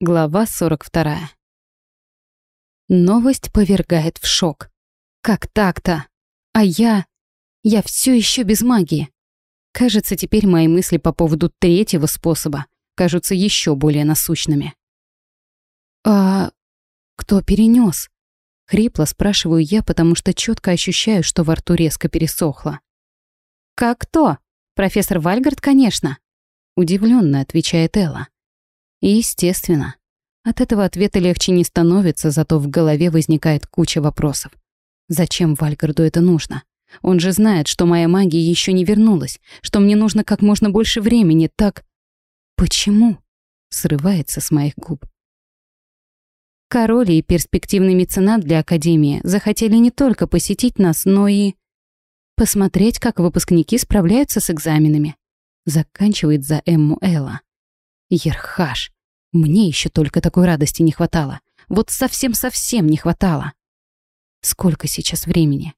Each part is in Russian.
Глава 42. Новость повергает в шок. Как так-то? А я... Я все еще без магии. Кажется, теперь мои мысли по поводу третьего способа кажутся еще более насущными. «А кто перенес? Хрипло спрашиваю я, потому что четко ощущаю, что во рту резко пересохло. «Как кто? Профессор Вальгард, конечно», — удивленно отвечает Элла. Естественно. От этого ответа легче не становится, зато в голове возникает куча вопросов. Зачем Вальгарду это нужно? Он же знает, что моя магия еще не вернулась, что мне нужно как можно больше времени, так... Почему? Срывается с моих губ. Король и перспективный меценат для Академии захотели не только посетить нас, но и... Посмотреть, как выпускники справляются с экзаменами. Заканчивает за Эмму Элла. Ерхаш. Мне еще только такой радости не хватало. Вот совсем-совсем не хватало. Сколько сейчас времени?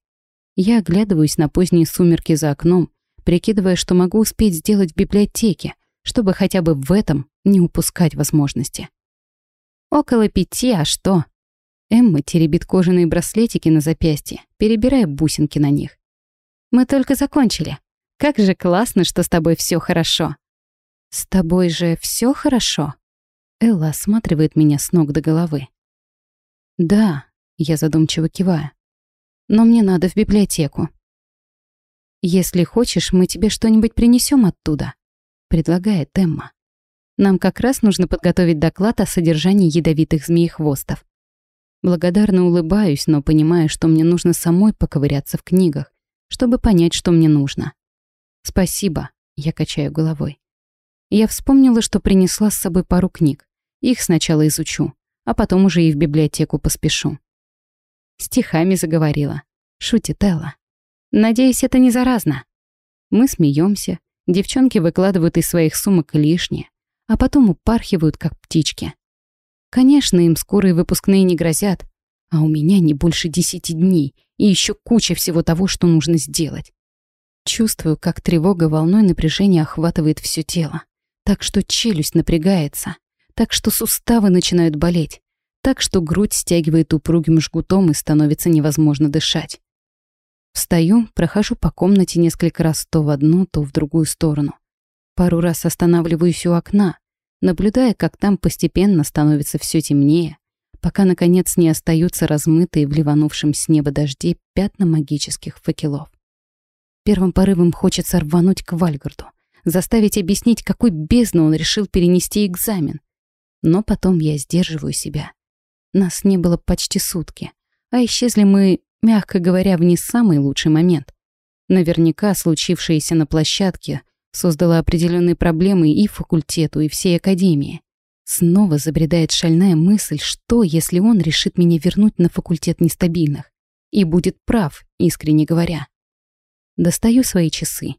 Я оглядываюсь на поздние сумерки за окном, прикидывая, что могу успеть сделать в библиотеке, чтобы хотя бы в этом не упускать возможности. Около пяти, а что? Эмма теребит кожаные браслетики на запястье, перебирая бусинки на них. Мы только закончили. Как же классно, что с тобой все хорошо. С тобой же все хорошо? Элла осматривает меня с ног до головы. Да, я задумчиво киваю. Но мне надо в библиотеку. Если хочешь, мы тебе что-нибудь принесем оттуда, предлагает Эмма. Нам как раз нужно подготовить доклад о содержании ядовитых змеехвостов. Благодарно улыбаюсь, но понимаю, что мне нужно самой поковыряться в книгах, чтобы понять, что мне нужно. «Спасибо», — я качаю головой. Я вспомнила, что принесла с собой пару книг. Их сначала изучу, а потом уже и в библиотеку поспешу. Стихами заговорила. Шутит Элла. Надеюсь, это не заразно. Мы смеемся, девчонки выкладывают из своих сумок лишнее, а потом упархивают, как птички. Конечно, им скорые выпускные не грозят, а у меня не больше десяти дней и еще куча всего того, что нужно сделать. Чувствую, как тревога волной напряжения охватывает все тело, так что челюсть напрягается, так что суставы начинают болеть, так что грудь стягивает упругим жгутом и становится невозможно дышать. Встаю, прохожу по комнате несколько раз то в одну, то в другую сторону. Пару раз останавливаюсь у окна, наблюдая, как там постепенно становится все темнее, пока, наконец, не остаются размытые в ливанувшем с неба дожде пятна магических факелов. Первым порывом хочется рвануть к Вальгарду, заставить объяснить, какой бездну он решил перенести экзамен. Но потом я сдерживаю себя. Нас не было почти сутки, а исчезли мы, мягко говоря, в не самый лучший момент. Наверняка случившееся на площадке создало определенные проблемы и факультету, и всей академии. Снова забредает шальная мысль, что, если он решит меня вернуть на факультет нестабильных. И будет прав, искренне говоря. Достаю свои часы.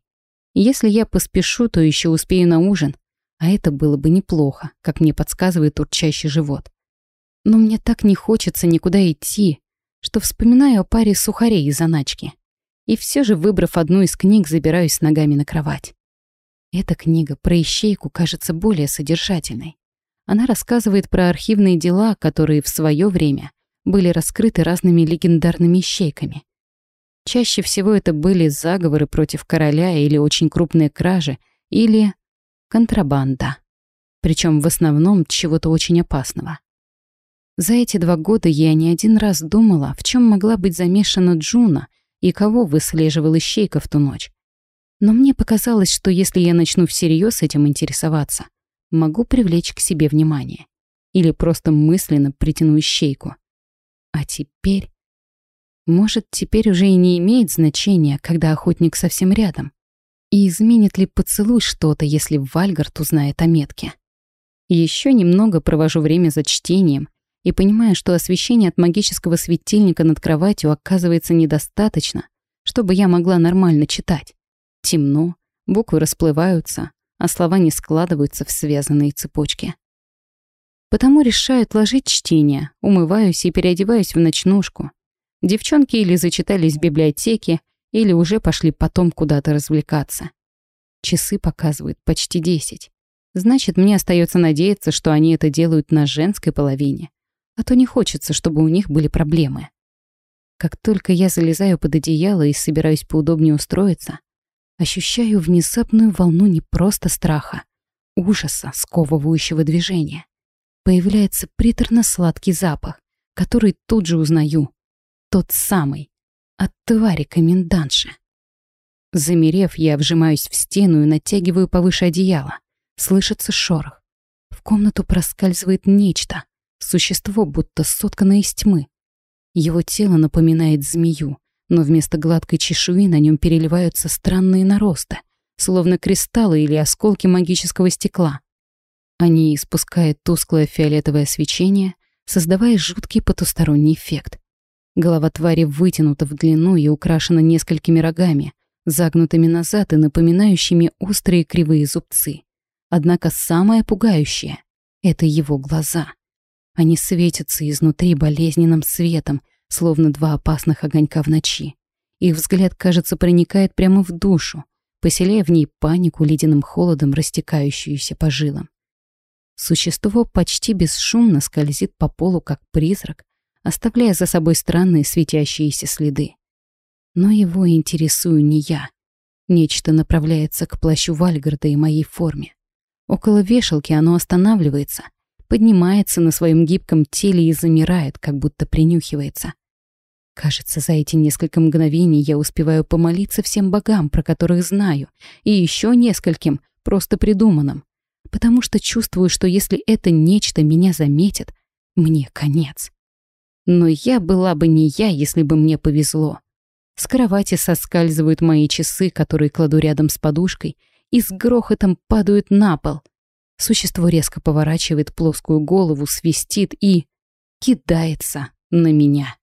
Если я поспешу, то еще успею на ужин, а это было бы неплохо, как мне подсказывает урчащий живот. Но мне так не хочется никуда идти, что вспоминаю о паре сухарей из заначки. И все же, выбрав одну из книг, забираюсь ногами на кровать. Эта книга про ищейку кажется более содержательной. Она рассказывает про архивные дела, которые в свое время были раскрыты разными легендарными ищейками. Чаще всего это были заговоры против короля или очень крупные кражи, или контрабанда. Причем в основном чего-то очень опасного. За эти два года я не один раз думала, в чем могла быть замешана Джуна и кого выслеживал ищейка в ту ночь. Но мне показалось, что если я начну всерьез этим интересоваться, могу привлечь к себе внимание. Или просто мысленно притяну ищейку. А теперь... Может, теперь уже и не имеет значения, когда охотник совсем рядом. И изменит ли поцелуй что-то, если Вальгард узнает о метке? Еще немного провожу время за чтением и понимаю, что освещение от магического светильника над кроватью оказывается недостаточно, чтобы я могла нормально читать. Темно, буквы расплываются, а слова не складываются в связанные цепочки. Потому решаю отложить чтение, умываюсь и переодеваюсь в ночнушку. Девчонки или зачитались в библиотеке, или уже пошли потом куда-то развлекаться. Часы показывают почти десять. Значит, мне остается надеяться, что они это делают на женской половине. А то не хочется, чтобы у них были проблемы. Как только я залезаю под одеяло и собираюсь поудобнее устроиться, ощущаю внезапную волну не просто страха, ужаса, сковывающего движения. Появляется приторно-сладкий запах, который тут же узнаю. Тот самый. От твари комендантши. Замерев, я вжимаюсь в стену и натягиваю повыше одеяла. Слышится шорох. В комнату проскальзывает нечто. Существо, будто сотканное из тьмы. Его тело напоминает змею, но вместо гладкой чешуи на нем переливаются странные наросты, словно кристаллы или осколки магического стекла. Они испускают тусклое фиолетовое свечение, создавая жуткий потусторонний эффект. Голова твари вытянута в длину и украшена несколькими рогами, загнутыми назад и напоминающими острые кривые зубцы. Однако самое пугающее — это его глаза. Они светятся изнутри болезненным светом, словно два опасных огонька в ночи. Их взгляд, кажется, проникает прямо в душу, поселяя в ней панику ледяным холодом, растекающуюся по жилам. Существо почти бесшумно скользит по полу, как призрак, оставляя за собой странные светящиеся следы. Но его интересую не я. Нечто направляется к плащу Вальгарда и моей форме. Около вешалки оно останавливается, поднимается на своем гибком теле и замирает, как будто принюхивается. Кажется, за эти несколько мгновений я успеваю помолиться всем богам, про которых знаю, и еще нескольким, просто придуманным, потому что чувствую, что если это нечто меня заметит, мне конец. Но я была бы не я, если бы мне повезло. С кровати соскальзывают мои часы, которые кладу рядом с подушкой, и с грохотом падают на пол. Существо резко поворачивает плоскую голову, свистит и... кидается на меня.